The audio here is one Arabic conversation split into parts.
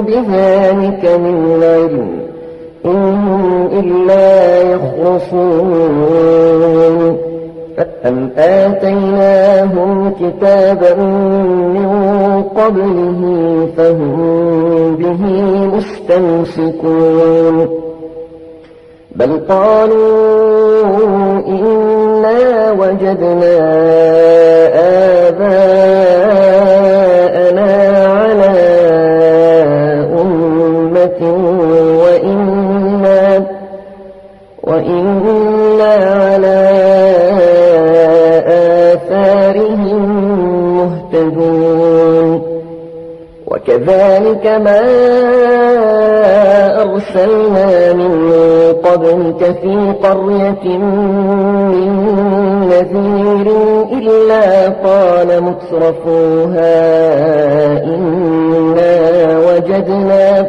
بذلك من علم إنهم إلا يخرصون. أم آتيناهم كتابا من قبله فهم به مستمسكون. بل قالوا إنا وجدنا آباءنا وكذلك ما أرسلنا من قبلك في قرية من نذير إلا قال مترفوها إنا وجدنا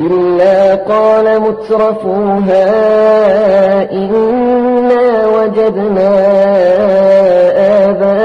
إلا قال مترفوها إنا وجدنا آباءنا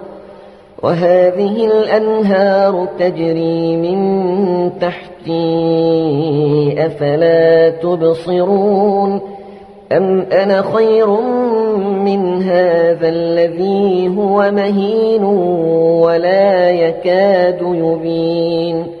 وهذه الأنهار تجري من تحتي أفلا تبصرون؟ أم أنا خير من هذا الذي هو مهين ولا يكاد يبين؟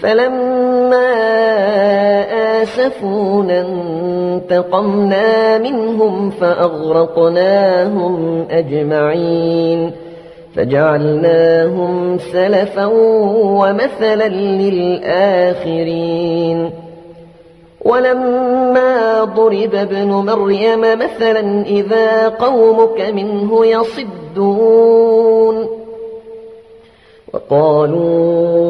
فلما آسفونا انتقمنا منهم فأغرقناهم أجمعين فجعلناهم سلفا ومثلا للآخرين ولما ضرب ابن مريم مثلا إذا قومك منه يصدون وقالوا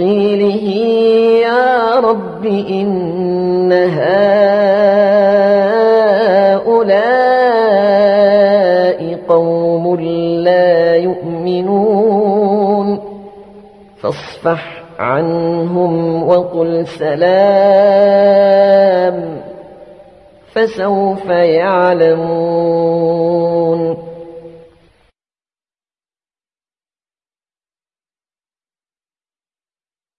قيله يا رب إن هؤلاء قوم لا يؤمنون. فاصفح عنهم وقل سلام. فسوف يعلمون.